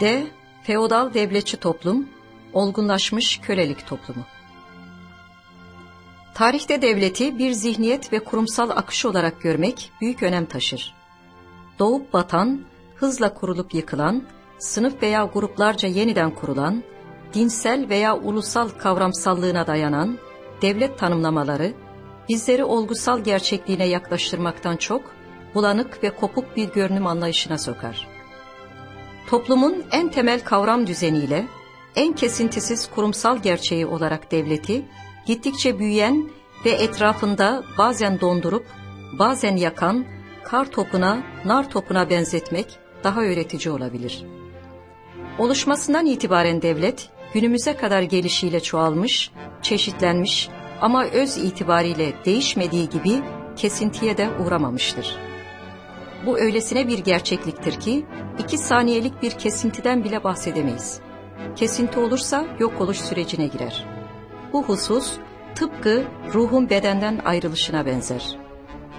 D. Feodal devletçi toplum, olgunlaşmış kölelik toplumu. Tarihte devleti bir zihniyet ve kurumsal akış olarak görmek büyük önem taşır. Doğup batan, hızla kurulup yıkılan, sınıf veya gruplarca yeniden kurulan, dinsel veya ulusal kavramsallığına dayanan devlet tanımlamaları, bizleri olgusal gerçekliğine yaklaştırmaktan çok, bulanık ve kopuk bir görünüm anlayışına sokar. Toplumun en temel kavram düzeniyle, en kesintisiz kurumsal gerçeği olarak devleti, gittikçe büyüyen ve etrafında bazen dondurup, bazen yakan, kar topuna, nar topuna benzetmek daha öğretici olabilir. Oluşmasından itibaren devlet, günümüze kadar gelişiyle çoğalmış, çeşitlenmiş ama öz itibariyle değişmediği gibi kesintiye de uğramamıştır. Bu öylesine bir gerçekliktir ki iki saniyelik bir kesintiden bile bahsedemeyiz. Kesinti olursa yok oluş sürecine girer. Bu husus tıpkı ruhun bedenden ayrılışına benzer.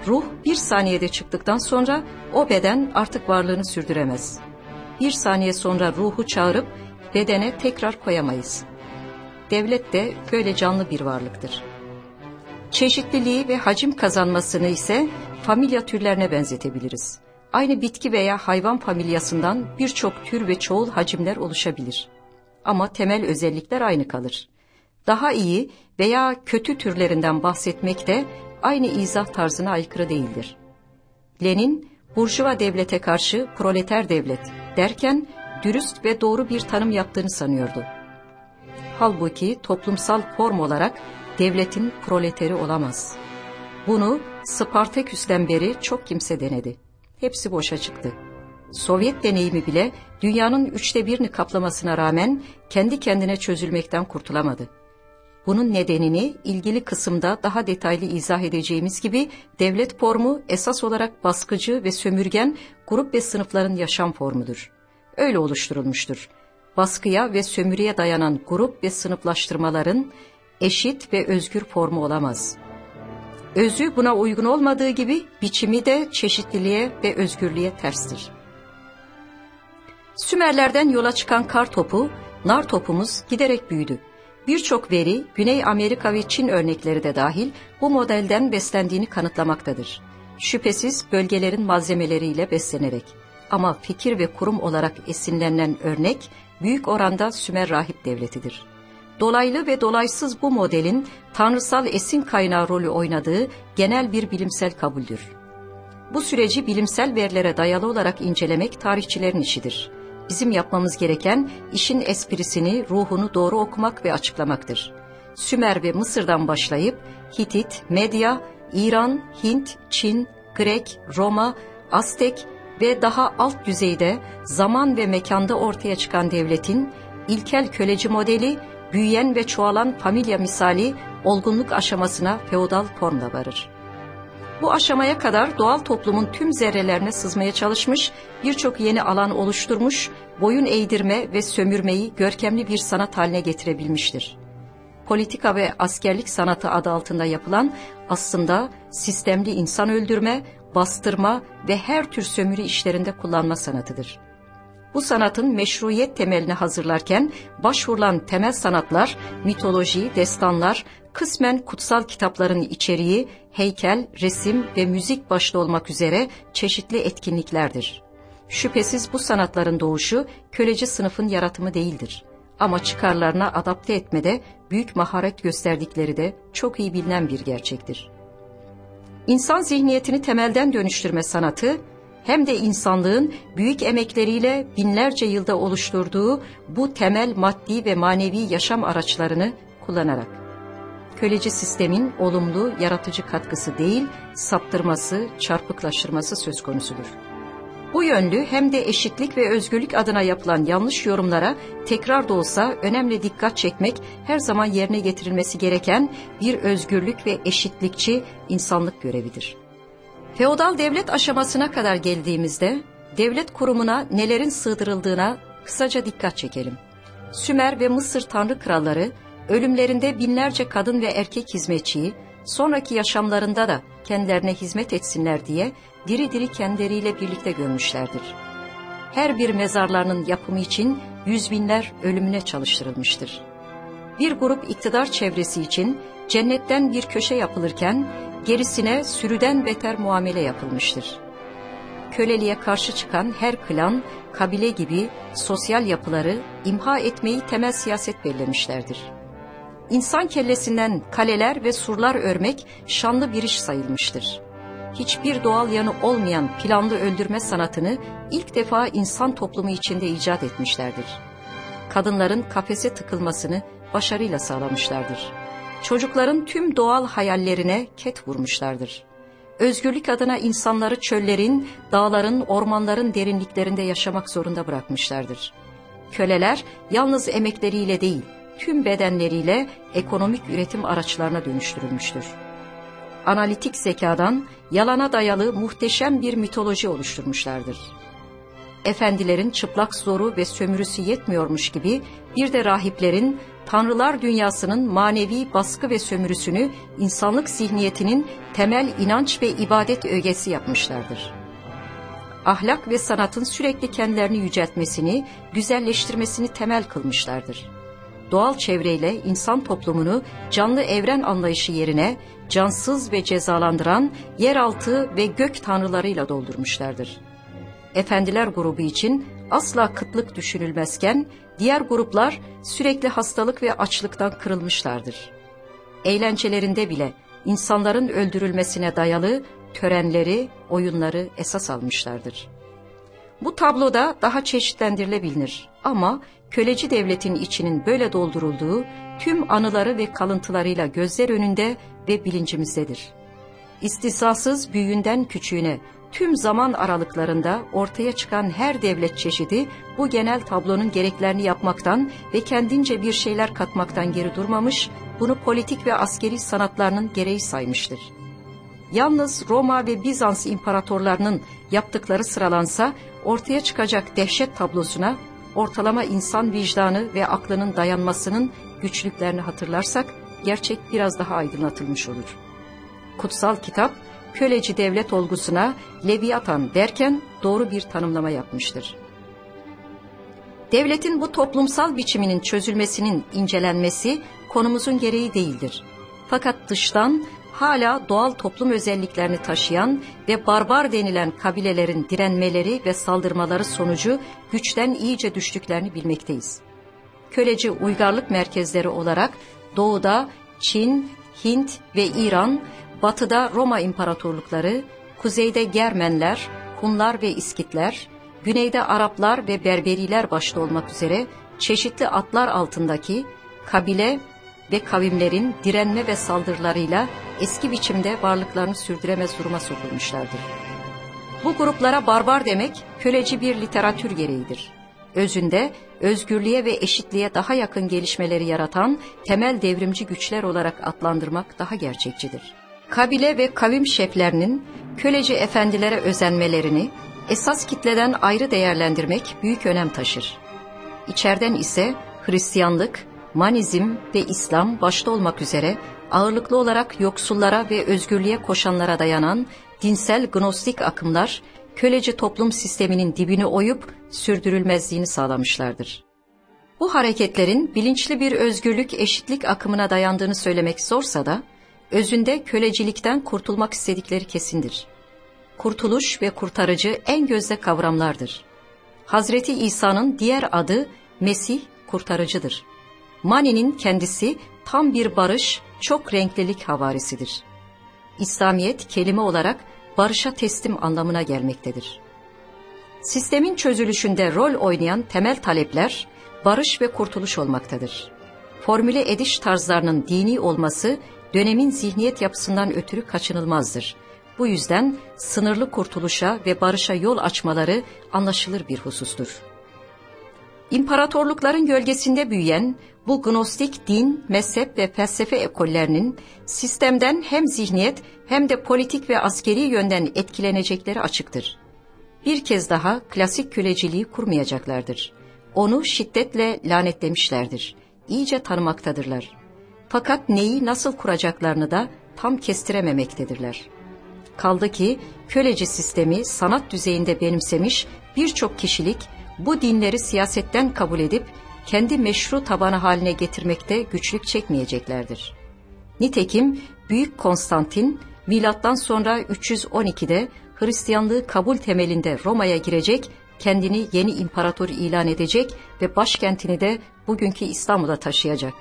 Ruh bir saniyede çıktıktan sonra o beden artık varlığını sürdüremez. Bir saniye sonra ruhu çağırıp bedene tekrar koyamayız. Devlet de böyle canlı bir varlıktır. Çeşitliliği ve hacim kazanmasını ise familya türlerine benzetebiliriz. Aynı bitki veya hayvan familyasından birçok tür ve çoğul hacimler oluşabilir. Ama temel özellikler aynı kalır. Daha iyi veya kötü türlerinden bahsetmek de aynı izah tarzına aykırı değildir. Lenin, Burjuva devlete karşı proleter devlet derken dürüst ve doğru bir tanım yaptığını sanıyordu. Halbuki toplumsal form olarak devletin proleteri olamaz. Bunu Spartaküs'ten beri çok kimse denedi. Hepsi boşa çıktı. Sovyet deneyimi bile dünyanın üçte birini kaplamasına rağmen kendi kendine çözülmekten kurtulamadı. Bunun nedenini ilgili kısımda daha detaylı izah edeceğimiz gibi devlet formu esas olarak baskıcı ve sömürgen grup ve sınıfların yaşam formudur. Öyle oluşturulmuştur. Baskıya ve sömürüye dayanan grup ve sınıflaştırmaların eşit ve özgür formu olamaz. Özü buna uygun olmadığı gibi biçimi de çeşitliliğe ve özgürlüğe terstir. Sümerlerden yola çıkan kar topu, nar topumuz giderek büyüdü. Birçok veri, Güney Amerika ve Çin örnekleri de dahil bu modelden beslendiğini kanıtlamaktadır. Şüphesiz bölgelerin malzemeleriyle beslenerek. Ama fikir ve kurum olarak esinlenen örnek büyük oranda Sümer rahip devletidir. Dolaylı ve dolaysız bu modelin tanrısal esin kaynağı rolü oynadığı genel bir bilimsel kabuldür. Bu süreci bilimsel verilere dayalı olarak incelemek tarihçilerin işidir. Bizim yapmamız gereken işin esprisini, ruhunu doğru okumak ve açıklamaktır. Sümer ve Mısır'dan başlayıp Hitit, Medya, İran, Hint, Çin, Grek, Roma, Aztek ve daha alt düzeyde zaman ve mekanda ortaya çıkan devletin ilkel köleci modeli, büyüyen ve çoğalan familya misali olgunluk aşamasına feodal formla varır. Bu aşamaya kadar doğal toplumun tüm zerrelerine sızmaya çalışmış, birçok yeni alan oluşturmuş, boyun eğdirme ve sömürmeyi görkemli bir sanat haline getirebilmiştir. Politika ve askerlik sanatı adı altında yapılan aslında sistemli insan öldürme, bastırma ve her tür sömürü işlerinde kullanma sanatıdır. Bu sanatın meşruiyet temelini hazırlarken başvurulan temel sanatlar, mitoloji, destanlar, kısmen kutsal kitapların içeriği, heykel, resim ve müzik başta olmak üzere çeşitli etkinliklerdir. Şüphesiz bu sanatların doğuşu köleci sınıfın yaratımı değildir. Ama çıkarlarına adapte etmede büyük maharet gösterdikleri de çok iyi bilinen bir gerçektir. İnsan zihniyetini temelden dönüştürme sanatı, hem de insanlığın büyük emekleriyle binlerce yılda oluşturduğu bu temel maddi ve manevi yaşam araçlarını kullanarak. Köleci sistemin olumlu, yaratıcı katkısı değil, saptırması, çarpıklaştırması söz konusudur. Bu yönlü hem de eşitlik ve özgürlük adına yapılan yanlış yorumlara tekrar da olsa önemli dikkat çekmek her zaman yerine getirilmesi gereken bir özgürlük ve eşitlikçi insanlık görevidir. Feodal devlet aşamasına kadar geldiğimizde devlet kurumuna nelerin sığdırıldığına kısaca dikkat çekelim. Sümer ve Mısır tanrı kralları ölümlerinde binlerce kadın ve erkek hizmetçiyi sonraki yaşamlarında da kendilerine hizmet etsinler diye diri diri kendileriyle birlikte gömmüşlerdir. her bir mezarlarının yapımı için yüz binler ölümüne çalıştırılmıştır. Bir grup iktidar çevresi için cennetten bir köşe yapılırken gerisine sürüden beter muamele yapılmıştır. Köleliğe karşı çıkan her klan, kabile gibi sosyal yapıları imha etmeyi temel siyaset bellemişlerdir. İnsan kellesinden kaleler ve surlar örmek şanlı bir iş sayılmıştır. Hiçbir doğal yanı olmayan planlı öldürme sanatını ilk defa insan toplumu içinde icat etmişlerdir. Kadınların kafese tıkılmasını başarıyla sağlamışlardır. Çocukların tüm doğal hayallerine ket vurmuşlardır. Özgürlük adına insanları çöllerin, dağların, ormanların derinliklerinde yaşamak zorunda bırakmışlardır. Köleler yalnız emekleriyle değil, tüm bedenleriyle ekonomik üretim araçlarına dönüştürülmüştür. Analitik zekadan yalana dayalı muhteşem bir mitoloji oluşturmuşlardır. Efendilerin çıplak zoru ve sömürüsü yetmiyormuş gibi bir de rahiplerin tanrılar dünyasının manevi baskı ve sömürüsünü insanlık zihniyetinin temel inanç ve ibadet ögesi yapmışlardır. Ahlak ve sanatın sürekli kendilerini yüceltmesini, güzelleştirmesini temel kılmışlardır. Doğal çevreyle insan toplumunu canlı evren anlayışı yerine cansız ve cezalandıran yeraltı ve gök tanrılarıyla doldurmuşlardır. Efendiler grubu için asla kıtlık düşünülmezken diğer gruplar sürekli hastalık ve açlıktan kırılmışlardır. Eğlencelerinde bile insanların öldürülmesine dayalı törenleri, oyunları esas almışlardır. Bu tabloda daha çeşitlendirilebilir ama köleci devletin içinin böyle doldurulduğu tüm anıları ve kalıntılarıyla gözler önünde ve bilincimizdedir. İstisasız büyüğünden küçüğüne tüm zaman aralıklarında ortaya çıkan her devlet çeşidi bu genel tablonun gereklerini yapmaktan ve kendince bir şeyler katmaktan geri durmamış, bunu politik ve askeri sanatlarının gereği saymıştır. Yalnız Roma ve Bizans imparatorlarının yaptıkları sıralansa ortaya çıkacak dehşet tablosuna ortalama insan vicdanı ve aklının dayanmasının güçlüklerini hatırlarsak gerçek biraz daha aydınlatılmış olur. Kutsal kitap köleci devlet olgusuna Leviathan derken doğru bir tanımlama yapmıştır. Devletin bu toplumsal biçiminin çözülmesinin incelenmesi konumuzun gereği değildir. Fakat dıştan hala doğal toplum özelliklerini taşıyan ve barbar denilen kabilelerin direnmeleri ve saldırmaları sonucu güçten iyice düştüklerini bilmekteyiz. Köleci uygarlık merkezleri olarak doğuda Çin, Hint ve İran, batıda Roma imparatorlukları, kuzeyde Germenler, Hunlar ve İskitler, güneyde Araplar ve Berberiler başta olmak üzere çeşitli atlar altındaki kabile ve kavimlerin direnme ve saldırılarıyla eski biçimde varlıklarını sürdüremez duruma sokulmuşlardır. Bu gruplara barbar demek köleci bir literatür gereğidir. Özünde özgürlüğe ve eşitliğe daha yakın gelişmeleri yaratan temel devrimci güçler olarak adlandırmak daha gerçekçidir. Kabile ve kavim şeflerinin köleci efendilere özenmelerini esas kitleden ayrı değerlendirmek büyük önem taşır. İçeriden ise Hristiyanlık, Manizm ve İslam başta olmak üzere ağırlıklı olarak yoksullara ve özgürlüğe koşanlara dayanan dinsel gnostik akımlar köleci toplum sisteminin dibini oyup sürdürülmezliğini sağlamışlardır. Bu hareketlerin bilinçli bir özgürlük eşitlik akımına dayandığını söylemek zorsa da özünde kölecilikten kurtulmak istedikleri kesindir. Kurtuluş ve kurtarıcı en gözde kavramlardır. Hazreti İsa'nın diğer adı Mesih kurtarıcıdır. Mani'nin kendisi tam bir barış, çok renklilik havarisidir. İslamiyet kelime olarak barışa teslim anlamına gelmektedir. Sistemin çözülüşünde rol oynayan temel talepler barış ve kurtuluş olmaktadır. Formüle ediş tarzlarının dini olması dönemin zihniyet yapısından ötürü kaçınılmazdır. Bu yüzden sınırlı kurtuluşa ve barışa yol açmaları anlaşılır bir husustur. İmparatorlukların gölgesinde büyüyen bu gnostik din, mezhep ve felsefe ekollerinin sistemden hem zihniyet hem de politik ve askeri yönden etkilenecekleri açıktır. Bir kez daha klasik küleciliği kurmayacaklardır. Onu şiddetle lanetlemişlerdir. İyice tanımaktadırlar. Fakat neyi nasıl kuracaklarını da tam kestirememektedirler. Kaldı ki köleci sistemi sanat düzeyinde benimsemiş birçok kişilik bu dinleri siyasetten kabul edip kendi meşru tabanı haline getirmekte güçlük çekmeyeceklerdir. Nitekim Büyük Konstantin milattan sonra 312'de Hristiyanlığı kabul temelinde Roma'ya girecek, kendini yeni imparator ilan edecek ve başkentini de bugünkü İstanbul'a taşıyacak.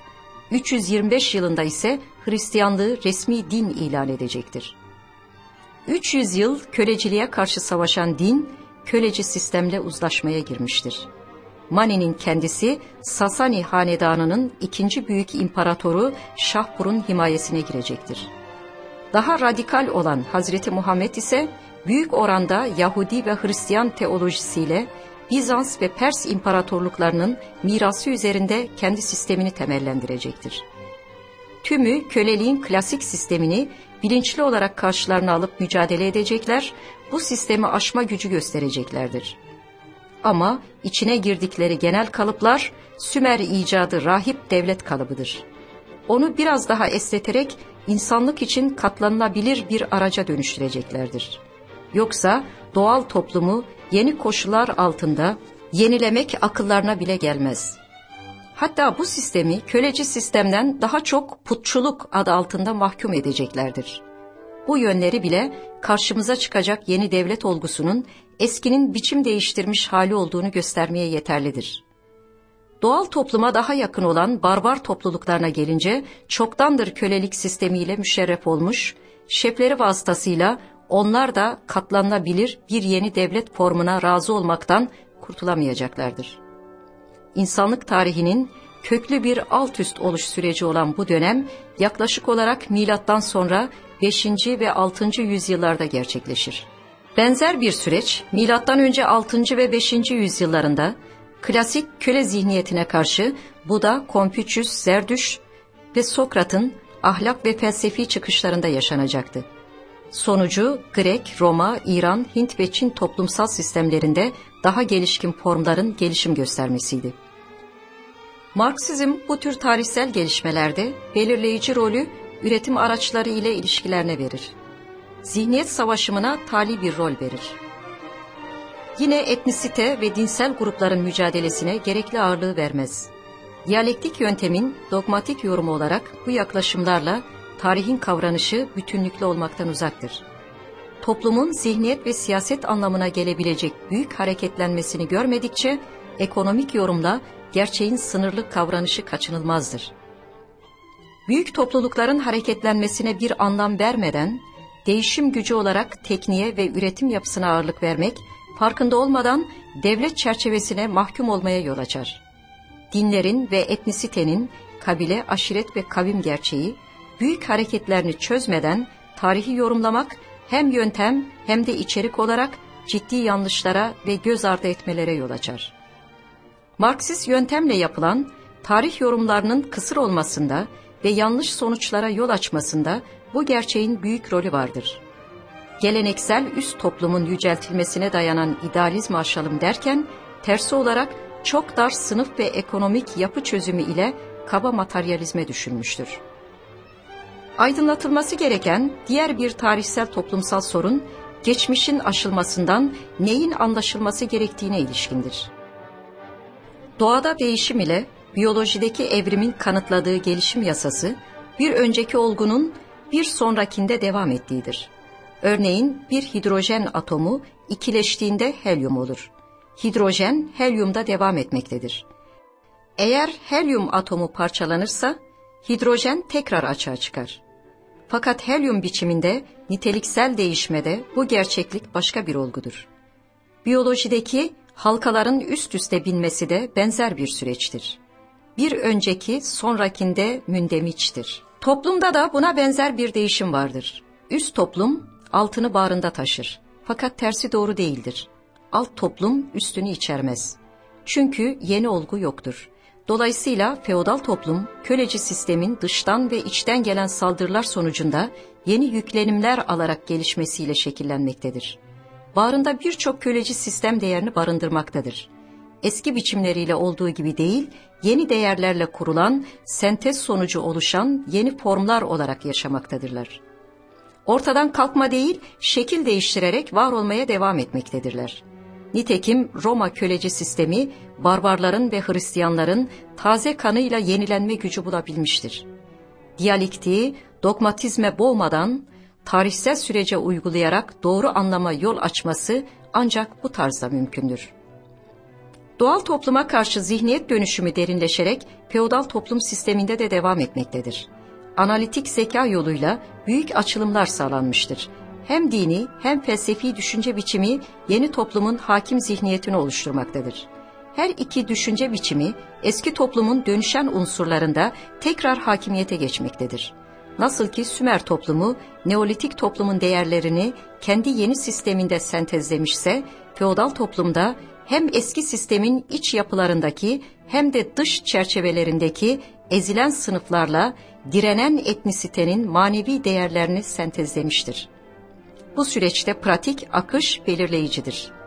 325 yılında ise Hristiyanlığı resmi din ilan edecektir. 300 yıl köleciliğe karşı savaşan din, köleci sistemle uzlaşmaya girmiştir. Mani'nin kendisi Sasani hanedanının ikinci büyük imparatoru Şahbur'un himayesine girecektir. Daha radikal olan Hazreti Muhammed ise büyük oranda Yahudi ve Hristiyan teolojisiyle Bizans ve Pers imparatorluklarının mirası üzerinde kendi sistemini temellendirecektir. Tümü köleliğin klasik sistemini bilinçli olarak karşılarına alıp mücadele edecekler, bu sistemi aşma gücü göstereceklerdir. Ama içine girdikleri genel kalıplar Sümer icadı rahip devlet kalıbıdır. Onu biraz daha esneterek insanlık için katlanılabilir bir araca dönüştüreceklerdir. Yoksa doğal toplumu yeni koşullar altında yenilemek akıllarına bile gelmez. Hatta bu sistemi köleci sistemden daha çok putçuluk adı altında mahkum edeceklerdir. Bu yönleri bile karşımıza çıkacak yeni devlet olgusunun eskinin biçim değiştirmiş hali olduğunu göstermeye yeterlidir. Doğal topluma daha yakın olan barbar topluluklarına gelince çoktandır kölelik sistemiyle müşerref olmuş, şefleri vasıtasıyla onlar da katlanabilir bir yeni devlet formuna razı olmaktan kurtulamayacaklardır. İnsanlık tarihinin köklü bir alt üst oluş süreci olan bu dönem yaklaşık olarak milattan sonra 5. ve 6. yüzyıllarda gerçekleşir. Benzer bir süreç milattan önce 6. ve 5. yüzyıllarında klasik köle zihniyetine karşı Buda, Konfüçyüs, Zerdüş ve Sokrat'ın ahlak ve felsefi çıkışlarında yaşanacaktı. Sonucu Grek, Roma, İran, Hint ve Çin toplumsal sistemlerinde daha gelişkin formların gelişim göstermesiydi. Marksizm bu tür tarihsel gelişmelerde belirleyici rolü üretim araçları ile ilişkilerine verir. Zihniyet savaşımına tali bir rol verir. Yine etnisite ve dinsel grupların mücadelesine gerekli ağırlığı vermez. Diyalektik yöntemin dogmatik yorumu olarak bu yaklaşımlarla tarihin kavranışı bütünlüklü olmaktan uzaktır. Toplumun zihniyet ve siyaset anlamına gelebilecek büyük hareketlenmesini görmedikçe ekonomik yorumla gerçeğin sınırlı kavranışı kaçınılmazdır. Büyük toplulukların hareketlenmesine bir anlam vermeden, değişim gücü olarak tekniğe ve üretim yapısına ağırlık vermek, farkında olmadan devlet çerçevesine mahkum olmaya yol açar. Dinlerin ve etnisitenin, kabile, aşiret ve kavim gerçeği, büyük hareketlerini çözmeden tarihi yorumlamak hem yöntem hem de içerik olarak ciddi yanlışlara ve göz ardı etmelere yol açar. Marksist yöntemle yapılan tarih yorumlarının kısır olmasında ve yanlış sonuçlara yol açmasında bu gerçeğin büyük rolü vardır. Geleneksel üst toplumun yüceltilmesine dayanan idealizm aşalım derken tersi olarak çok dar sınıf ve ekonomik yapı çözümü ile kaba materyalizme düşünmüştür. Aydınlatılması gereken diğer bir tarihsel toplumsal sorun, geçmişin aşılmasından neyin anlaşılması gerektiğine ilişkindir. Doğada değişim ile biyolojideki evrimin kanıtladığı gelişim yasası, bir önceki olgunun bir sonrakinde devam ettiğidir. Örneğin bir hidrojen atomu ikileştiğinde helyum olur. Hidrojen helyumda devam etmektedir. Eğer helyum atomu parçalanırsa hidrojen tekrar açığa çıkar. Fakat helyum biçiminde niteliksel değişmede bu gerçeklik başka bir olgudur. Biyolojideki halkaların üst üste binmesi de benzer bir süreçtir. Bir önceki sonrakinde mündemiçtir. Toplumda da buna benzer bir değişim vardır. Üst toplum altını bağrında taşır. Fakat tersi doğru değildir. Alt toplum üstünü içermez. Çünkü yeni olgu yoktur. Dolayısıyla feodal toplum, köleci sistemin dıştan ve içten gelen saldırılar sonucunda yeni yüklenimler alarak gelişmesiyle şekillenmektedir. Bağrında birçok köleci sistem değerini barındırmaktadır. Eski biçimleriyle olduğu gibi değil, yeni değerlerle kurulan, sentez sonucu oluşan yeni formlar olarak yaşamaktadırlar. Ortadan kalkma değil, şekil değiştirerek var olmaya devam etmektedirler. Nitekim Roma köleci sistemi barbarların ve Hristiyanların taze kanıyla yenilenme gücü bulabilmiştir. Diyalektiği dogmatizme boğmadan tarihsel sürece uygulayarak doğru anlama yol açması ancak bu tarzda mümkündür. Doğal topluma karşı zihniyet dönüşümü derinleşerek feodal toplum sisteminde de devam etmektedir. Analitik zeka yoluyla büyük açılımlar sağlanmıştır. Hem dini hem felsefi düşünce biçimi yeni toplumun hakim zihniyetini oluşturmaktadır. Her iki düşünce biçimi eski toplumun dönüşen unsurlarında tekrar hakimiyete geçmektedir. Nasıl ki Sümer toplumu Neolitik toplumun değerlerini kendi yeni sisteminde sentezlemişse, feodal toplumda hem eski sistemin iç yapılarındaki hem de dış çerçevelerindeki ezilen sınıflarla direnen etnisitenin manevi değerlerini sentezlemiştir. Bu süreçte pratik akış belirleyicidir.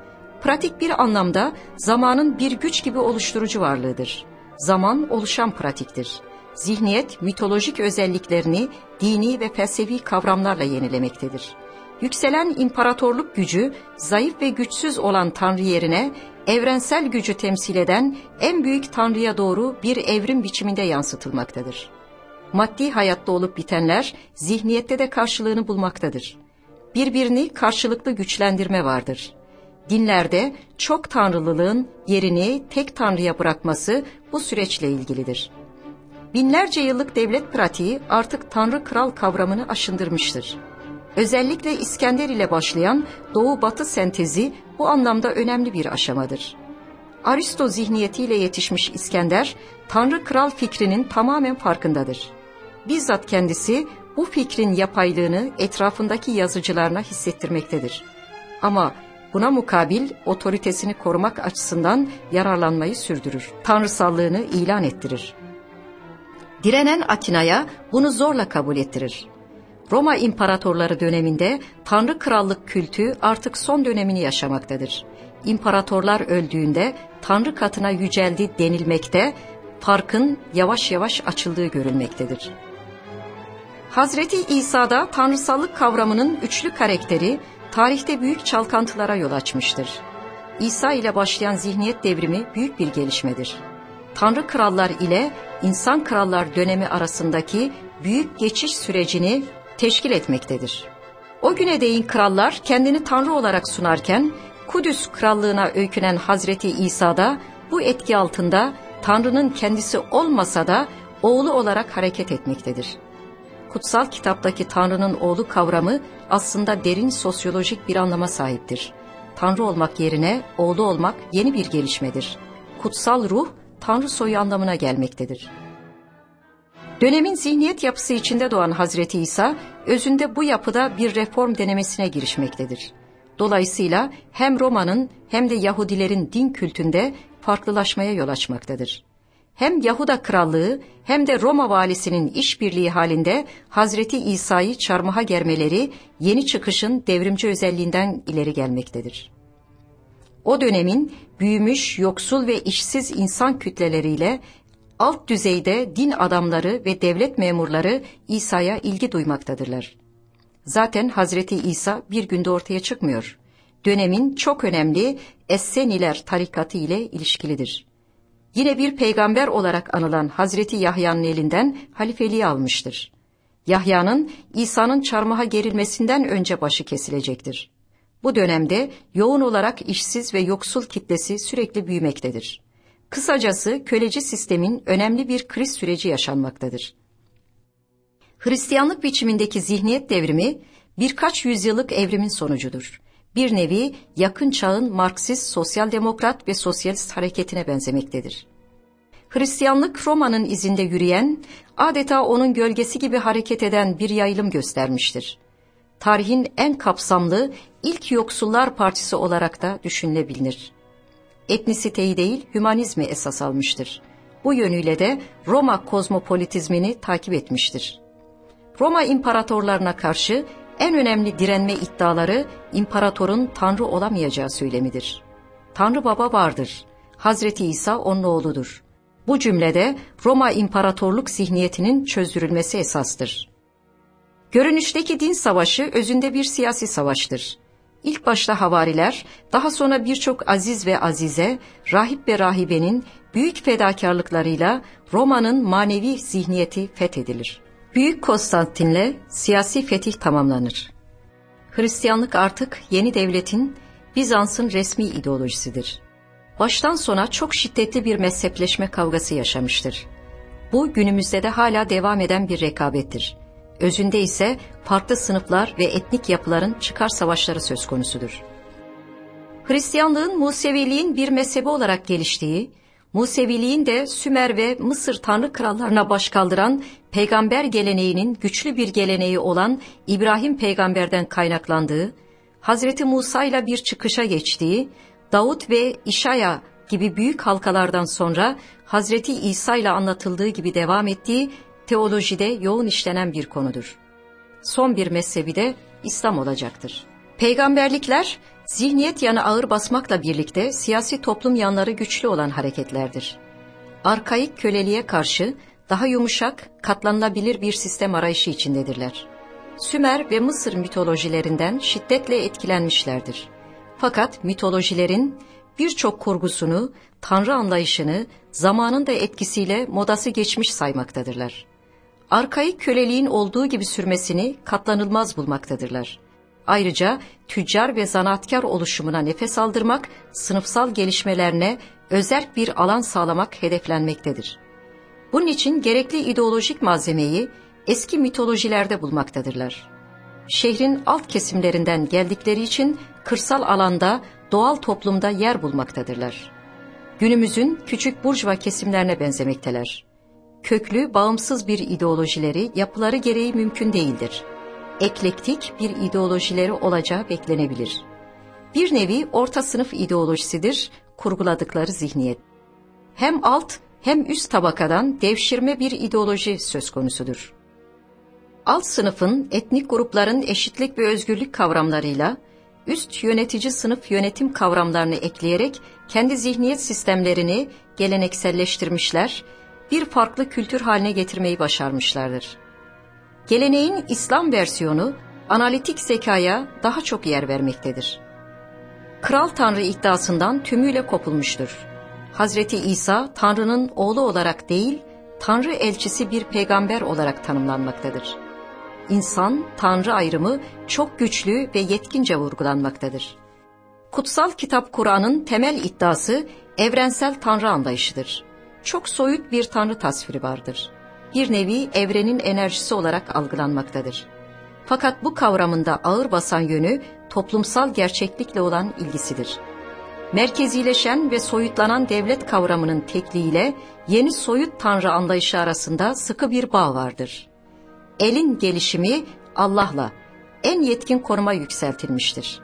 Pratik bir anlamda zamanın bir güç gibi oluşturucu varlığıdır. Zaman oluşan pratiktir. Zihniyet mitolojik özelliklerini dini ve felsefi kavramlarla yenilemektedir. Yükselen imparatorluk gücü zayıf ve güçsüz olan tanrı yerine evrensel gücü temsil eden en büyük tanrıya doğru bir evrim biçiminde yansıtılmaktadır. Maddi hayatta olup bitenler zihniyette de karşılığını bulmaktadır. Birbirini karşılıklı güçlendirme vardır. Dinlerde çok tanrılılığın yerini tek tanrıya bırakması bu süreçle ilgilidir. Binlerce yıllık devlet pratiği artık tanrı kral kavramını aşındırmıştır. Özellikle İskender ile başlayan Doğu-Batı sentezi bu anlamda önemli bir aşamadır. Aristo zihniyetiyle yetişmiş İskender, Tanrı Kral fikrinin tamamen farkındadır. Bizzat kendisi bu fikrin yapaylığını etrafındaki yazıcılarına hissettirmektedir. Ama buna mukabil otoritesini korumak açısından yararlanmayı sürdürür. Tanrısallığını ilan ettirir. Direnen Atina'ya bunu zorla kabul ettirir. Roma imparatorları döneminde Tanrı krallık kültü artık son dönemini yaşamaktadır. İmparatorlar öldüğünde Tanrı katına yüceldi denilmekte, farkın yavaş yavaş açıldığı görülmektedir. Hazreti İsa'da tanrısallık kavramının üçlü karakteri tarihte büyük çalkantılara yol açmıştır. İsa ile başlayan zihniyet devrimi büyük bir gelişmedir. Tanrı krallar ile insan krallar dönemi arasındaki büyük geçiş sürecini teşkil etmektedir. O güne değin krallar kendini tanrı olarak sunarken Kudüs krallığına öykünen Hazreti İsa'da bu etki altında Tanrı'nın kendisi olmasa da oğlu olarak hareket etmektedir. Kutsal kitaptaki Tanrı'nın oğlu kavramı aslında derin sosyolojik bir anlama sahiptir. Tanrı olmak yerine oğlu olmak yeni bir gelişmedir. Kutsal ruh Tanrı soyu anlamına gelmektedir. Dönemin zihniyet yapısı içinde doğan Hazreti İsa, özünde bu yapıda bir reform denemesine girişmektedir. Dolayısıyla hem Roma'nın hem de Yahudilerin din kültünde farklılaşmaya yol açmaktadır. Hem Yahuda krallığı hem de Roma valisinin işbirliği halinde Hazreti İsa'yı çarmıha germeleri yeni çıkışın devrimci özelliğinden ileri gelmektedir. O dönemin büyümüş, yoksul ve işsiz insan kütleleriyle alt düzeyde din adamları ve devlet memurları İsa'ya ilgi duymaktadırlar. Zaten Hazreti İsa bir günde ortaya çıkmıyor. Dönemin çok önemli Esseniler tarikatı ile ilişkilidir. Yine bir peygamber olarak anılan Hazreti Yahya'nın elinden halifeliği almıştır. Yahya'nın İsa'nın çarmıha gerilmesinden önce başı kesilecektir. Bu dönemde yoğun olarak işsiz ve yoksul kitlesi sürekli büyümektedir. Kısacası köleci sistemin önemli bir kriz süreci yaşanmaktadır. Hristiyanlık biçimindeki zihniyet devrimi birkaç yüzyıllık evrimin sonucudur. Bir nevi yakın çağın Marksist, sosyal demokrat ve sosyalist hareketine benzemektedir. Hristiyanlık Roma'nın izinde yürüyen, adeta onun gölgesi gibi hareket eden bir yayılım göstermiştir. Tarihin en kapsamlı ilk yoksullar partisi olarak da düşünülebilir etnisiteyi değil hümanizmi esas almıştır. Bu yönüyle de Roma kozmopolitizmini takip etmiştir. Roma imparatorlarına karşı en önemli direnme iddiaları imparatorun tanrı olamayacağı söylemidir. Tanrı baba vardır. Hazreti İsa onun oğludur. Bu cümlede Roma imparatorluk zihniyetinin çözdürülmesi esastır. Görünüşteki din savaşı özünde bir siyasi savaştır. İlk başta havariler, daha sonra birçok aziz ve azize, rahip ve rahibenin büyük fedakarlıklarıyla Roma'nın manevi zihniyeti fethedilir. Büyük Konstantin'le siyasi fetih tamamlanır. Hristiyanlık artık yeni devletin Bizans'ın resmi ideolojisidir. Baştan sona çok şiddetli bir mezhepleşme kavgası yaşamıştır. Bu günümüzde de hala devam eden bir rekabettir. Özünde ise farklı sınıflar ve etnik yapıların çıkar savaşları söz konusudur. Hristiyanlığın Museviliğin bir mezhebi olarak geliştiği, Museviliğin de Sümer ve Mısır tanrı krallarına baş kaldıran peygamber geleneğinin güçlü bir geleneği olan İbrahim peygamberden kaynaklandığı, Hazreti Musa ile bir çıkışa geçtiği, Davut ve İşaya gibi büyük halkalardan sonra Hazreti İsa ile anlatıldığı gibi devam ettiği teolojide yoğun işlenen bir konudur. Son bir mezhebi de İslam olacaktır. Peygamberlikler zihniyet yanı ağır basmakla birlikte siyasi toplum yanları güçlü olan hareketlerdir. Arkaik köleliğe karşı daha yumuşak, katlanılabilir bir sistem arayışı içindedirler. Sümer ve Mısır mitolojilerinden şiddetle etkilenmişlerdir. Fakat mitolojilerin birçok kurgusunu, tanrı anlayışını zamanın da etkisiyle modası geçmiş saymaktadırlar. Arkaik köleliğin olduğu gibi sürmesini katlanılmaz bulmaktadırlar. Ayrıca tüccar ve zanaatkar oluşumuna nefes aldırmak, sınıfsal gelişmelerine özel bir alan sağlamak hedeflenmektedir. Bunun için gerekli ideolojik malzemeyi eski mitolojilerde bulmaktadırlar. Şehrin alt kesimlerinden geldikleri için kırsal alanda, doğal toplumda yer bulmaktadırlar. Günümüzün küçük burjuva kesimlerine benzemekteler. Köklü, bağımsız bir ideolojileri, yapıları gereği mümkün değildir. Eklektik bir ideolojileri olacağı beklenebilir. Bir nevi orta sınıf ideolojisidir kurguladıkları zihniyet. Hem alt hem üst tabakadan devşirme bir ideoloji söz konusudur. Alt sınıfın etnik grupların eşitlik ve özgürlük kavramlarıyla üst yönetici sınıf yönetim kavramlarını ekleyerek kendi zihniyet sistemlerini gelenekselleştirmişler, bir farklı kültür haline getirmeyi başarmışlardır. Geleneğin İslam versiyonu analitik zekaya daha çok yer vermektedir. Kral Tanrı iddiasından tümüyle kopulmuştur. Hazreti İsa Tanrı'nın oğlu olarak değil, Tanrı elçisi bir peygamber olarak tanımlanmaktadır. İnsan, Tanrı ayrımı çok güçlü ve yetkince vurgulanmaktadır. Kutsal kitap Kur'an'ın temel iddiası evrensel Tanrı anlayışıdır. Çok soyut bir Tanrı tasviri vardır. Bir nevi evrenin enerjisi olarak algılanmaktadır. Fakat bu kavramında ağır basan yönü toplumsal gerçeklikle olan ilgisidir merkezileşen ve soyutlanan devlet kavramının tekliğiyle yeni soyut tanrı anlayışı arasında sıkı bir bağ vardır. Elin gelişimi Allah'la en yetkin koruma yükseltilmiştir.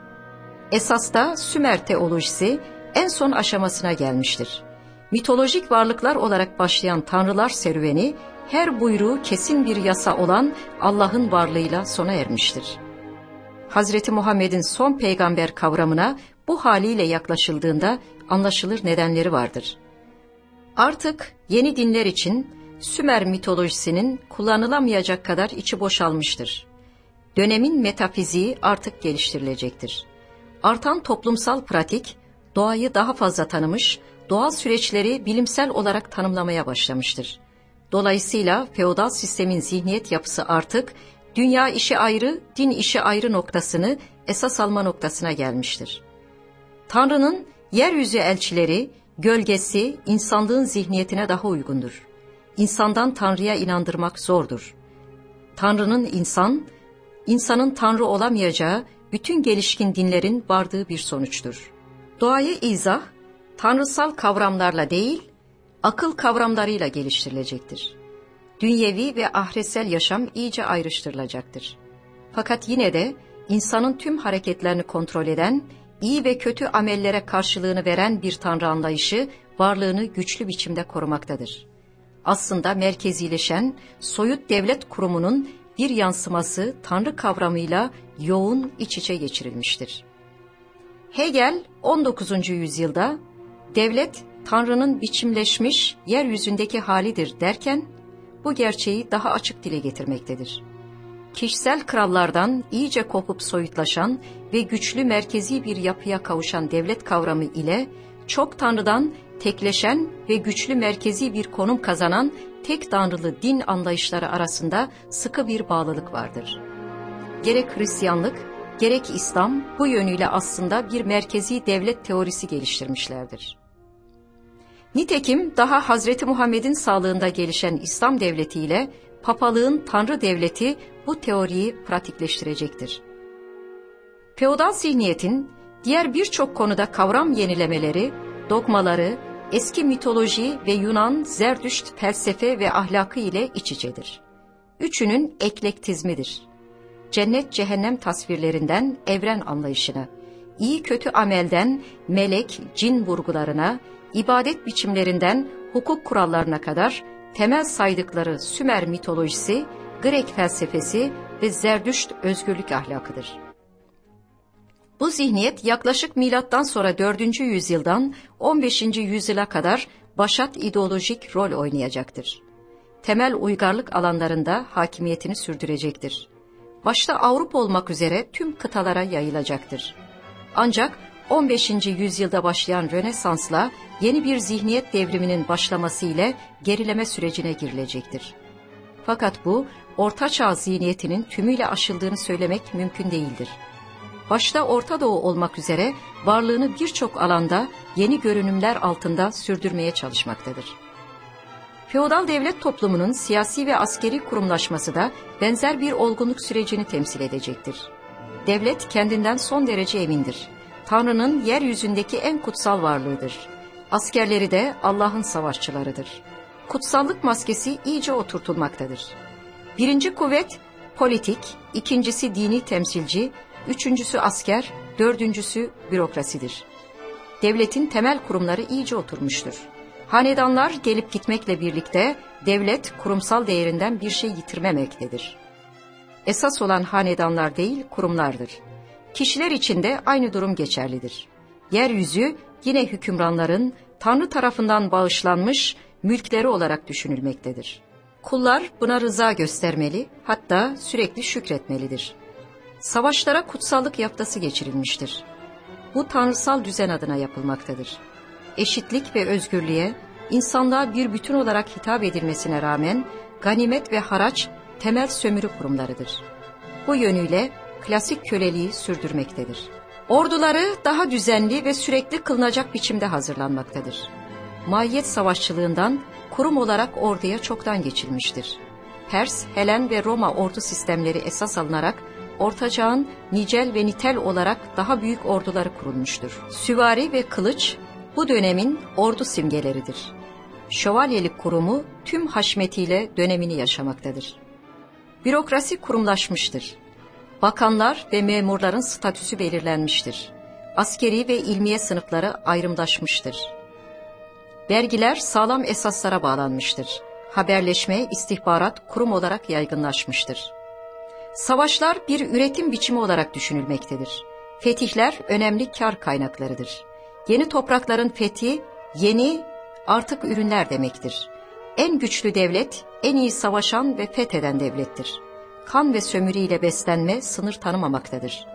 Esasta Sümer teolojisi en son aşamasına gelmiştir. Mitolojik varlıklar olarak başlayan tanrılar serüveni her buyruğu kesin bir yasa olan Allah'ın varlığıyla sona ermiştir. Hazreti Muhammed'in son peygamber kavramına bu haliyle yaklaşıldığında anlaşılır nedenleri vardır. Artık yeni dinler için Sümer mitolojisinin kullanılamayacak kadar içi boşalmıştır. Dönemin metafiziği artık geliştirilecektir. Artan toplumsal pratik, doğayı daha fazla tanımış, doğal süreçleri bilimsel olarak tanımlamaya başlamıştır. Dolayısıyla feodal sistemin zihniyet yapısı artık dünya işi ayrı, din işi ayrı noktasını esas alma noktasına gelmiştir. Tanrı'nın yeryüzü elçileri, gölgesi insanlığın zihniyetine daha uygundur. İnsandan Tanrı'ya inandırmak zordur. Tanrı'nın insan, insanın Tanrı olamayacağı bütün gelişkin dinlerin vardığı bir sonuçtur. Doğayı izah, tanrısal kavramlarla değil, akıl kavramlarıyla geliştirilecektir. Dünyevi ve ahiretsel yaşam iyice ayrıştırılacaktır. Fakat yine de insanın tüm hareketlerini kontrol eden iyi ve kötü amellere karşılığını veren bir tanrı anlayışı varlığını güçlü biçimde korumaktadır. Aslında merkezileşen soyut devlet kurumunun bir yansıması tanrı kavramıyla yoğun iç içe geçirilmiştir. Hegel 19. yüzyılda devlet tanrının biçimleşmiş yeryüzündeki halidir derken bu gerçeği daha açık dile getirmektedir. kişisel krallardan iyice kopup soyutlaşan ve güçlü merkezi bir yapıya kavuşan devlet kavramı ile çok tanrıdan tekleşen ve güçlü merkezi bir konum kazanan tek tanrılı din anlayışları arasında sıkı bir bağlılık vardır. Gerek Hristiyanlık, gerek İslam bu yönüyle aslında bir merkezi devlet teorisi geliştirmişlerdir. Nitekim daha Hazreti Muhammed'in sağlığında gelişen İslam devleti ile papalığın Tanrı devleti bu teoriyi pratikleştirecektir. Feodal zihniyetin diğer birçok konuda kavram yenilemeleri, dogmaları, eski mitoloji ve Yunan, Zerdüşt felsefe ve ahlakı ile iç içedir. Üçünün eklektizmidir. Cennet cehennem tasvirlerinden evren anlayışına, iyi kötü amelden melek, cin vurgularına, ibadet biçimlerinden hukuk kurallarına kadar temel saydıkları Sümer mitolojisi, Grek felsefesi ve Zerdüşt özgürlük ahlakıdır. Bu zihniyet yaklaşık milattan sonra 4. yüzyıldan 15. yüzyıla kadar başat ideolojik rol oynayacaktır. Temel uygarlık alanlarında hakimiyetini sürdürecektir. Başta Avrupa olmak üzere tüm kıtalara yayılacaktır. Ancak 15. yüzyılda başlayan Rönesans'la yeni bir zihniyet devriminin başlaması ile gerileme sürecine girilecektir. Fakat bu, Orta Çağ zihniyetinin tümüyle aşıldığını söylemek mümkün değildir. Başta Orta Doğu olmak üzere varlığını birçok alanda yeni görünümler altında sürdürmeye çalışmaktadır. Feodal devlet toplumunun siyasi ve askeri kurumlaşması da benzer bir olgunluk sürecini temsil edecektir. Devlet kendinden son derece emindir. Tanrı'nın yeryüzündeki en kutsal varlığıdır. Askerleri de Allah'ın savaşçılarıdır. Kutsallık maskesi iyice oturtulmaktadır. Birinci kuvvet politik, ikincisi dini temsilci, üçüncüsü asker, dördüncüsü bürokrasidir. Devletin temel kurumları iyice oturmuştur. Hanedanlar gelip gitmekle birlikte devlet kurumsal değerinden bir şey yitirmemektedir. Esas olan hanedanlar değil kurumlardır. Kişiler için de aynı durum geçerlidir. Yeryüzü yine hükümranların Tanrı tarafından bağışlanmış mülkleri olarak düşünülmektedir. Kullar buna rıza göstermeli, hatta sürekli şükretmelidir. Savaşlara kutsallık yaftası geçirilmiştir. Bu tanrısal düzen adına yapılmaktadır. Eşitlik ve özgürlüğe, insanlığa bir bütün olarak hitap edilmesine rağmen ganimet ve haraç temel sömürü kurumlarıdır. Bu yönüyle klasik köleliği sürdürmektedir. Orduları daha düzenli ve sürekli kılınacak biçimde hazırlanmaktadır. Mahiyet savaşçılığından kurum olarak orduya çoktan geçilmiştir. Pers, Helen ve Roma ordu sistemleri esas alınarak Ortaçağın nicel ve nitel olarak daha büyük orduları kurulmuştur. Süvari ve kılıç bu dönemin ordu simgeleridir. Şövalyelik kurumu tüm haşmetiyle dönemini yaşamaktadır. Bürokrasi kurumlaşmıştır. Bakanlar ve memurların statüsü belirlenmiştir. Askeri ve ilmiye sınıfları ayrımdaşmıştır. Vergiler sağlam esaslara bağlanmıştır. Haberleşme, istihbarat kurum olarak yaygınlaşmıştır. Savaşlar bir üretim biçimi olarak düşünülmektedir. Fetihler önemli kar kaynaklarıdır. Yeni toprakların fethi, yeni artık ürünler demektir. En güçlü devlet, en iyi savaşan ve fetheden devlettir. Kan ve sömürüyle beslenme sınır tanımamaktadır.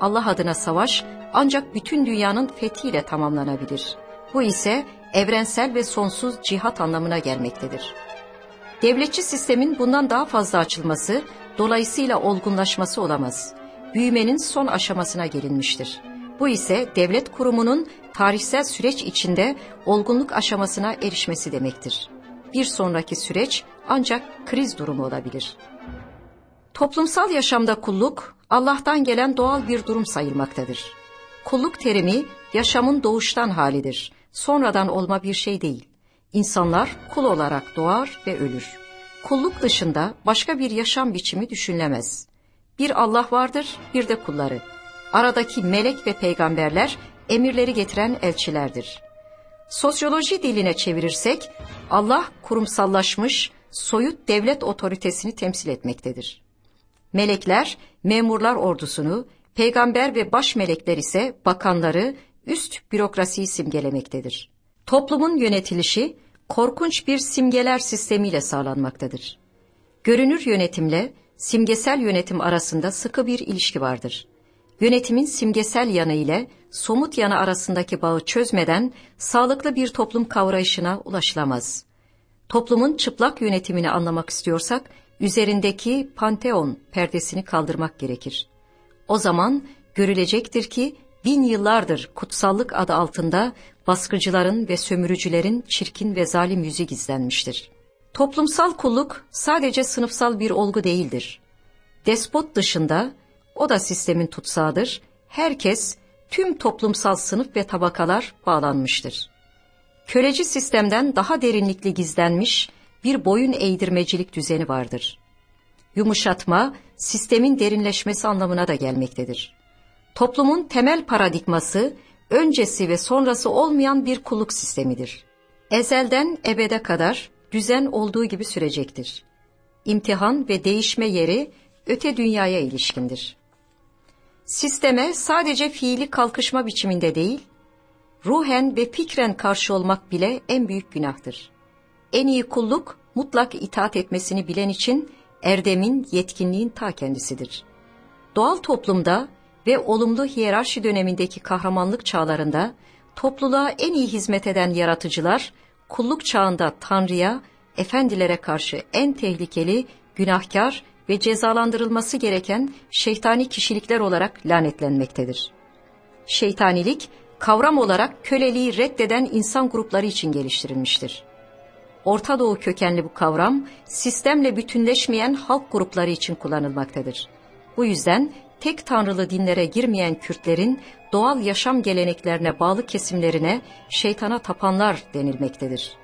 Allah adına savaş ancak bütün dünyanın fethiyle tamamlanabilir. Bu ise evrensel ve sonsuz cihat anlamına gelmektedir. Devletçi sistemin bundan daha fazla açılması, dolayısıyla olgunlaşması olamaz. Büyümenin son aşamasına gelinmiştir. Bu ise devlet kurumunun tarihsel süreç içinde olgunluk aşamasına erişmesi demektir. Bir sonraki süreç ancak kriz durumu olabilir. Toplumsal yaşamda kulluk Allah'tan gelen doğal bir durum sayılmaktadır. Kulluk terimi yaşamın doğuştan halidir. Sonradan olma bir şey değil. İnsanlar kul olarak doğar ve ölür. Kulluk dışında başka bir yaşam biçimi düşünülemez. Bir Allah vardır, bir de kulları. Aradaki melek ve peygamberler emirleri getiren elçilerdir. Sosyoloji diline çevirirsek Allah kurumsallaşmış, soyut devlet otoritesini temsil etmektedir. Melekler memurlar ordusunu, peygamber ve baş melekler ise bakanları, üst bürokrasiyi simgelemektedir. Toplumun yönetilişi korkunç bir simgeler sistemiyle sağlanmaktadır. Görünür yönetimle simgesel yönetim arasında sıkı bir ilişki vardır. Yönetimin simgesel yanı ile somut yanı arasındaki bağı çözmeden sağlıklı bir toplum kavrayışına ulaşılamaz. Toplumun çıplak yönetimini anlamak istiyorsak, üzerindeki panteon perdesini kaldırmak gerekir. O zaman görülecektir ki bin yıllardır kutsallık adı altında baskıcıların ve sömürücülerin çirkin ve zalim yüzü gizlenmiştir. Toplumsal kulluk sadece sınıfsal bir olgu değildir. Despot dışında, o da sistemin tutsağıdır, herkes, tüm toplumsal sınıf ve tabakalar bağlanmıştır. Köleci sistemden daha derinlikli gizlenmiş bir boyun eğdirmecilik düzeni vardır. Yumuşatma, sistemin derinleşmesi anlamına da gelmektedir. Toplumun temel paradigması, öncesi ve sonrası olmayan bir kulluk sistemidir. Ezelden ebede kadar düzen olduğu gibi sürecektir. İmtihan ve değişme yeri öte dünyaya ilişkindir. Sisteme sadece fiili kalkışma biçiminde değil, ruhen ve fikren karşı olmak bile en büyük günahtır. En iyi kulluk mutlak itaat etmesini bilen için erdemin, yetkinliğin ta kendisidir. Doğal toplumda ve olumlu hiyerarşi dönemindeki kahramanlık çağlarında topluluğa en iyi hizmet eden yaratıcılar, kulluk çağında Tanrı'ya, efendilere karşı en tehlikeli, günahkar ve cezalandırılması gereken şeytani kişilikler olarak lanetlenmektedir. Şeytanilik, kavram olarak köleliği reddeden insan grupları için geliştirilmiştir. Orta Doğu kökenli bu kavram, sistemle bütünleşmeyen halk grupları için kullanılmaktadır. Bu yüzden tek tanrılı dinlere girmeyen Kürtlerin doğal yaşam geleneklerine bağlı kesimlerine şeytana tapanlar denilmektedir.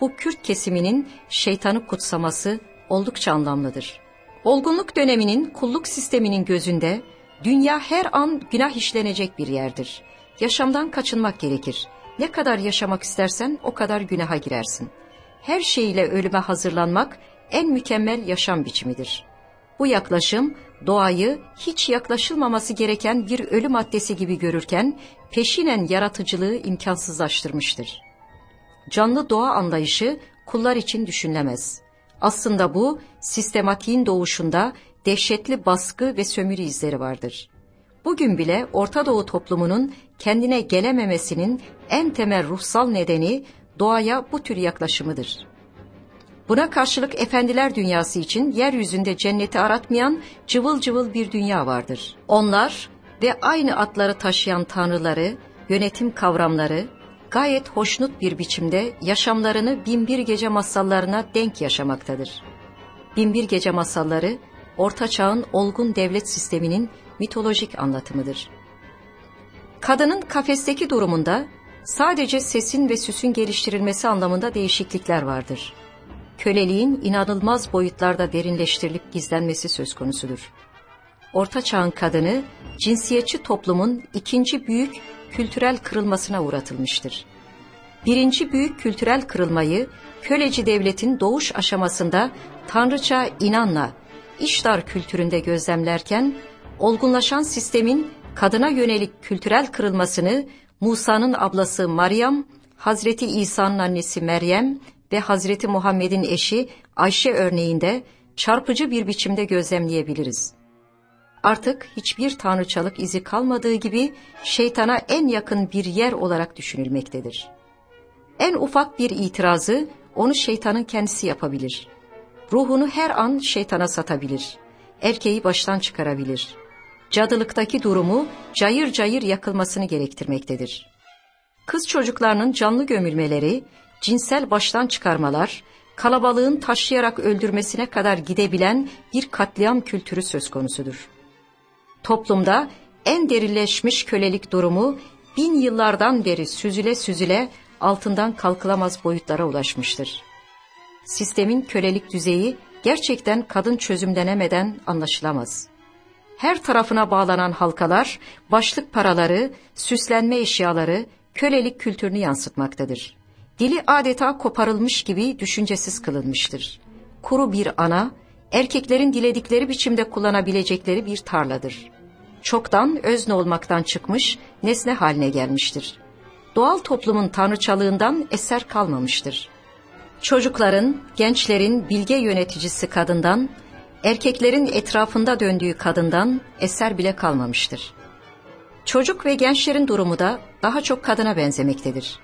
Bu Kürt kesiminin şeytanı kutsaması oldukça anlamlıdır. Olgunluk döneminin kulluk sisteminin gözünde dünya her an günah işlenecek bir yerdir. Yaşamdan kaçınmak gerekir. Ne kadar yaşamak istersen o kadar günaha girersin. Her şeyiyle ölüme hazırlanmak en mükemmel yaşam biçimidir. Bu yaklaşım doğayı hiç yaklaşılmaması gereken bir ölü maddesi gibi görürken peşinen yaratıcılığı imkansızlaştırmıştır. Canlı doğa anlayışı kullar için düşünülemez. Aslında bu sistematiğin doğuşunda dehşetli baskı ve sömürü izleri vardır. Bugün bile Orta Doğu toplumunun kendine gelememesinin en temel ruhsal nedeni doğaya bu tür yaklaşımıdır. Buna karşılık efendiler dünyası için yeryüzünde cenneti aratmayan cıvıl cıvıl bir dünya vardır. Onlar ve aynı atları taşıyan tanrıları, yönetim kavramları gayet hoşnut bir biçimde yaşamlarını binbir gece masallarına denk yaşamaktadır. Binbir gece masalları, Orta Çağ'ın olgun devlet sisteminin mitolojik anlatımıdır. Kadının kafesteki durumunda sadece sesin ve süsün geliştirilmesi anlamında değişiklikler vardır köleliğin inanılmaz boyutlarda derinleştirilip gizlenmesi söz konusudur. Orta Çağ'ın kadını, cinsiyetçi toplumun ikinci büyük kültürel kırılmasına uğratılmıştır. Birinci büyük kültürel kırılmayı, köleci devletin doğuş aşamasında tanrıça inanla, iştar kültüründe gözlemlerken, olgunlaşan sistemin kadına yönelik kültürel kırılmasını Musa'nın ablası Maryam, Hazreti İsa'nın annesi Meryem ve Hazreti Muhammed'in eşi Ayşe örneğinde çarpıcı bir biçimde gözlemleyebiliriz. Artık hiçbir tanrıçalık izi kalmadığı gibi şeytana en yakın bir yer olarak düşünülmektedir. En ufak bir itirazı onu şeytanın kendisi yapabilir. Ruhunu her an şeytana satabilir. Erkeği baştan çıkarabilir. Cadılıktaki durumu cayır cayır yakılmasını gerektirmektedir. Kız çocuklarının canlı gömülmeleri cinsel baştan çıkarmalar, kalabalığın taşlayarak öldürmesine kadar gidebilen bir katliam kültürü söz konusudur. Toplumda en derinleşmiş kölelik durumu bin yıllardan beri süzüle süzüle altından kalkılamaz boyutlara ulaşmıştır. Sistemin kölelik düzeyi gerçekten kadın çözümlenemeden anlaşılamaz. Her tarafına bağlanan halkalar, başlık paraları, süslenme eşyaları, kölelik kültürünü yansıtmaktadır. Dili adeta koparılmış gibi düşüncesiz kılınmıştır. Kuru bir ana, erkeklerin diledikleri biçimde kullanabilecekleri bir tarladır. Çoktan özne olmaktan çıkmış, nesne haline gelmiştir. Doğal toplumun tanrıçalığından eser kalmamıştır. Çocukların, gençlerin bilge yöneticisi kadından, erkeklerin etrafında döndüğü kadından eser bile kalmamıştır. Çocuk ve gençlerin durumu da daha çok kadına benzemektedir.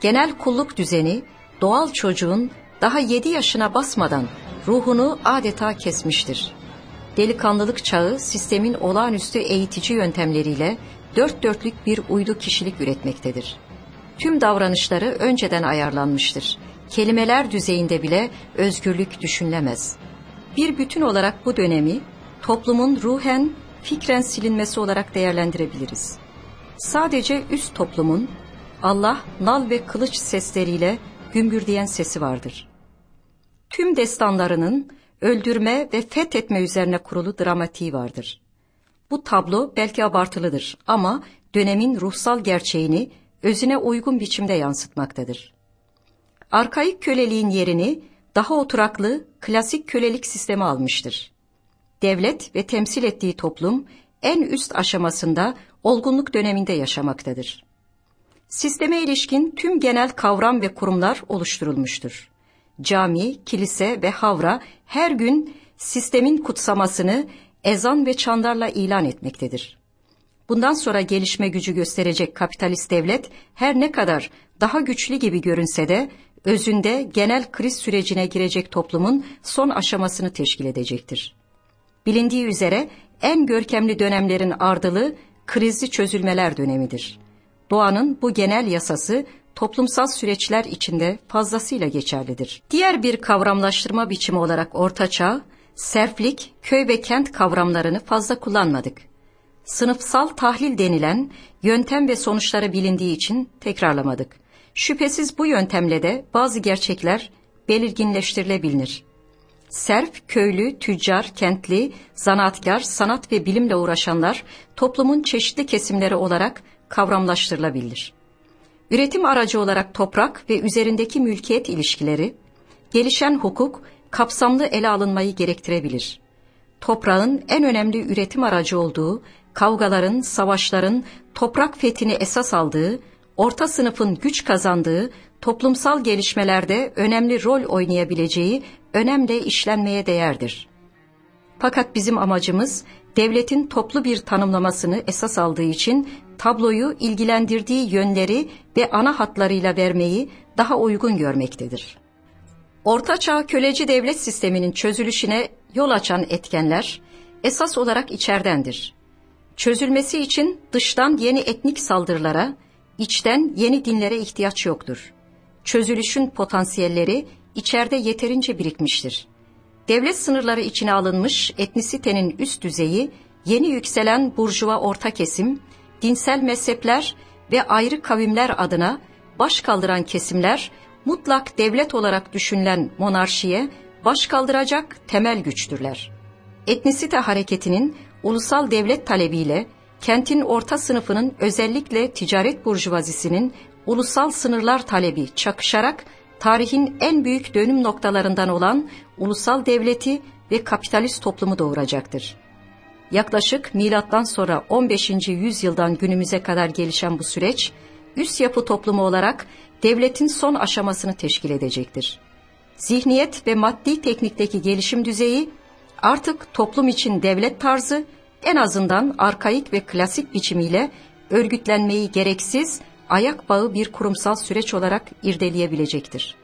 Genel kulluk düzeni doğal çocuğun daha yedi yaşına basmadan ruhunu adeta kesmiştir. Delikanlılık çağı sistemin olağanüstü eğitici yöntemleriyle dört dörtlük bir uydu kişilik üretmektedir. Tüm davranışları önceden ayarlanmıştır. Kelimeler düzeyinde bile özgürlük düşünülemez. Bir bütün olarak bu dönemi toplumun ruhen, fikren silinmesi olarak değerlendirebiliriz. Sadece üst toplumun Allah, nal ve kılıç sesleriyle gümbürdeyen sesi vardır. Tüm destanlarının öldürme ve fethetme üzerine kurulu dramatiği vardır. Bu tablo belki abartılıdır ama dönemin ruhsal gerçeğini özüne uygun biçimde yansıtmaktadır. Arkaik köleliğin yerini daha oturaklı klasik kölelik sistemi almıştır. Devlet ve temsil ettiği toplum en üst aşamasında olgunluk döneminde yaşamaktadır. Sisteme ilişkin tüm genel kavram ve kurumlar oluşturulmuştur. Cami, kilise ve havra her gün sistemin kutsamasını ezan ve çandarla ilan etmektedir. Bundan sonra gelişme gücü gösterecek kapitalist devlet her ne kadar daha güçlü gibi görünse de özünde genel kriz sürecine girecek toplumun son aşamasını teşkil edecektir. Bilindiği üzere en görkemli dönemlerin ardılı krizli çözülmeler dönemidir. Doğanın bu genel yasası toplumsal süreçler içinde fazlasıyla geçerlidir. Diğer bir kavramlaştırma biçimi olarak ortaçağ, serflik, köy ve kent kavramlarını fazla kullanmadık. Sınıfsal tahlil denilen yöntem ve sonuçları bilindiği için tekrarlamadık. Şüphesiz bu yöntemle de bazı gerçekler belirginleştirilebilir. Serf, köylü, tüccar, kentli, zanaatkar, sanat ve bilimle uğraşanlar toplumun çeşitli kesimleri olarak kavramlaştırılabilir. Üretim aracı olarak toprak ve üzerindeki mülkiyet ilişkileri, gelişen hukuk kapsamlı ele alınmayı gerektirebilir. Toprağın en önemli üretim aracı olduğu, kavgaların, savaşların toprak fethini esas aldığı, orta sınıfın güç kazandığı, toplumsal gelişmelerde önemli rol oynayabileceği önemli işlenmeye değerdir. Fakat bizim amacımız devletin toplu bir tanımlamasını esas aldığı için tabloyu ilgilendirdiği yönleri ve ana hatlarıyla vermeyi daha uygun görmektedir. Ortaçağ köleci devlet sisteminin çözülüşüne yol açan etkenler esas olarak içerdendir. Çözülmesi için dıştan yeni etnik saldırılara, içten yeni dinlere ihtiyaç yoktur. Çözülüşün potansiyelleri içeride yeterince birikmiştir. Devlet sınırları içine alınmış etnisitenin üst düzeyi, yeni yükselen burjuva orta kesim, dinsel mezhepler ve ayrı kavimler adına baş kaldıran kesimler mutlak devlet olarak düşünülen monarşiye baş kaldıracak temel güçtürler. Etnisite hareketinin ulusal devlet talebiyle kentin orta sınıfının özellikle ticaret burjuvazisinin ulusal sınırlar talebi çakışarak tarihin en büyük dönüm noktalarından olan ulusal devleti ve kapitalist toplumu doğuracaktır. Yaklaşık milattan sonra 15. yüzyıldan günümüze kadar gelişen bu süreç, üst yapı toplumu olarak devletin son aşamasını teşkil edecektir. Zihniyet ve maddi teknikteki gelişim düzeyi artık toplum için devlet tarzı en azından arkaik ve klasik biçimiyle örgütlenmeyi gereksiz, ayak bağı bir kurumsal süreç olarak irdeleyebilecektir.